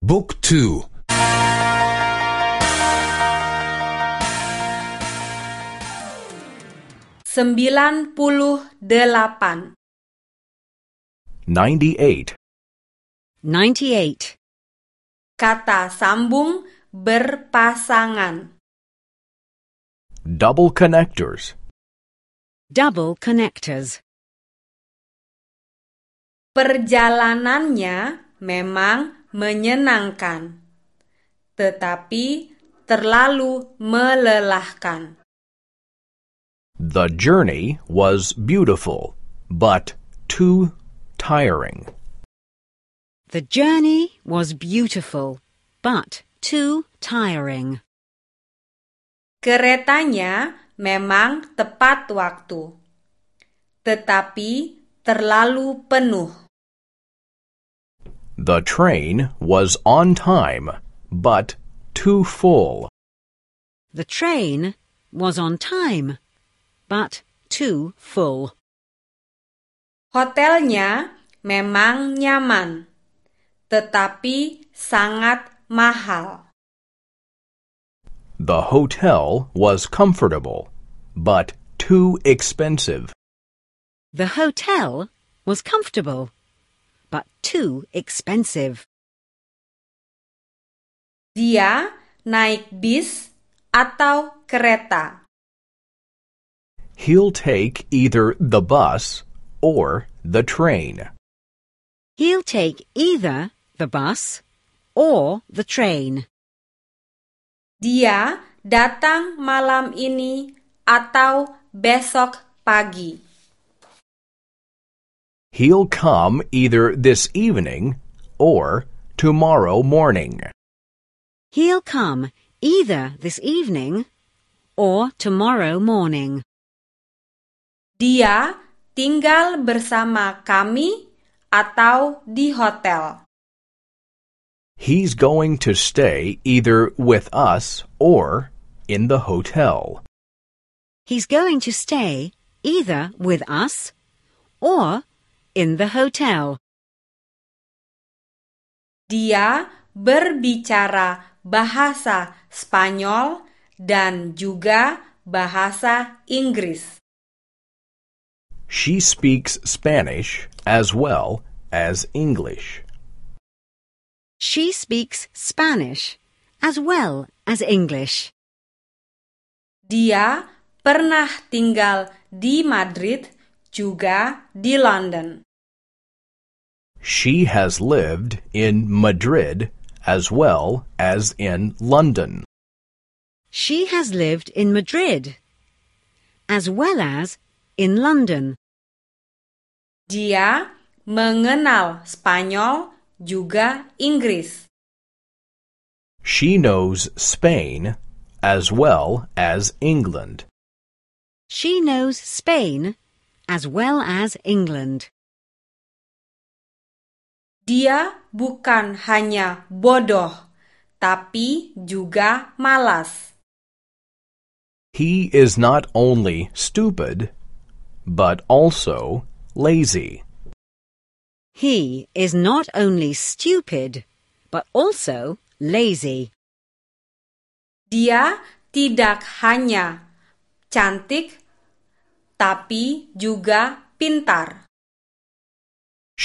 Book 2 Sembilan puluh delapan. 98. 98. Kata sambung berpasangan. Double connectors. Double connectors. Perjalanannya memang menyenangkan, tetapi terlalu melelahkan. The journey was beautiful, but too tiring. The journey was beautiful, but too tiring. Keretanya memang tepat waktu, tetapi terlalu penuh. The train was on time, but too full. The train was on time, but too full. Hotelnya memang nyaman, tetapi sangat mahal. The hotel was comfortable, but too expensive. The hotel was comfortable, but too expensive. Dia naik bis atau kereta. He'll take either the bus or the train. He'll take either the bus or the train. Dia datang malam ini atau besok pagi. He'll come either this evening or tomorrow morning. He'll come either this evening or tomorrow morning. Dia tinggal bersama kami atau di hotel. He's going to stay either with us or in the hotel. He's going to stay either with us or in the hotel. Dia berbicara bahasa Spanyol dan juga bahasa Inggris. She speaks Spanish as well as English. She speaks Spanish as well as English. Dia pernah tinggal di Madrid juga di London. She has lived in Madrid as well as in London. She has lived in Madrid as well as in London. Dia mengenal Spanyol juga Inggris. She knows Spain as well as England. She knows Spain as well as England. Dia bukan hanya bodoh, tapi juga malas. He is not only stupid, but also lazy. He is not only stupid, but also lazy. Dia tidak hanya cantik, tapi juga pintar.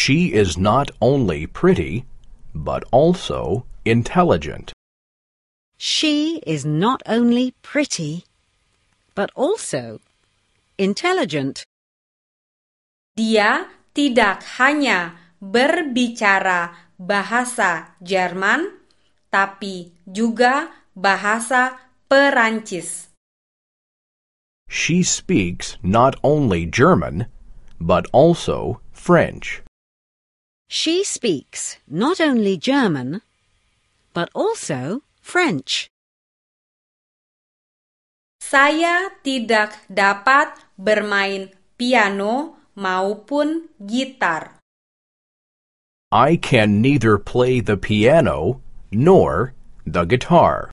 She is not only pretty, but also intelligent. She is not only pretty, but also intelligent. Dia tidak hanya berbicara bahasa Jerman, tapi juga bahasa Perancis. She speaks not only German, but also French. She speaks not only German, but also French. Saya tidak dapat bermain piano maupun gitar. I can neither play the piano nor the guitar.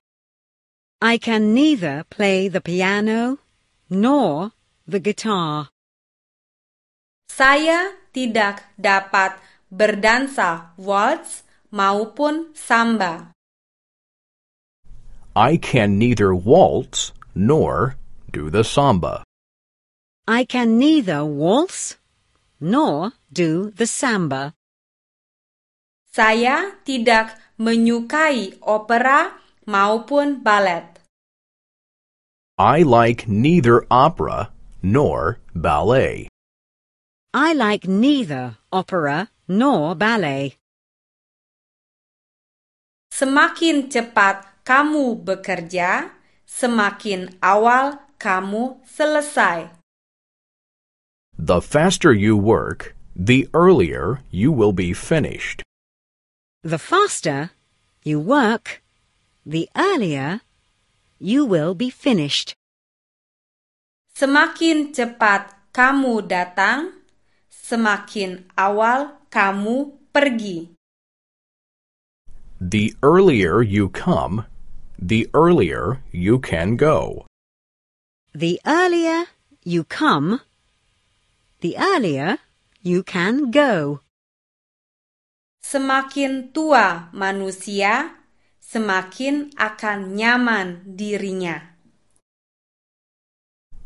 I can neither play the piano nor the guitar. Saya tidak dapat berdansa waltz maupun samba. I can neither waltz nor do the samba. I can neither waltz nor do the samba. Saya tidak menyukai opera maupun ballet. I like neither opera nor ballet. I like neither opera nor ballet. Semakin cepat kamu bekerja, semakin awal kamu selesai. The faster you work, the earlier you will be finished. The faster you work, the earlier you will be finished. Semakin cepat kamu datang, semakin awal kamu pergi. The earlier you come, the earlier you can go. The earlier you come, the earlier you can go. Semakin tua manusia, semakin akan nyaman dirinya.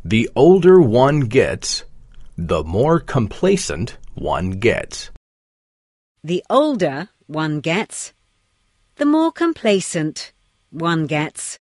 The older one gets, the more complacent one gets. The older one gets, the more complacent one gets.